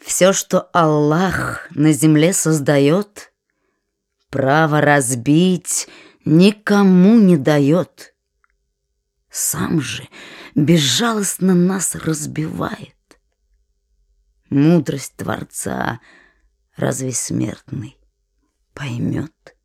Все, что Аллах на земле создает, Право разбить никому не дает. Сам же безжалостно нас разбивает. Мудрость Творца разве смертный поймет?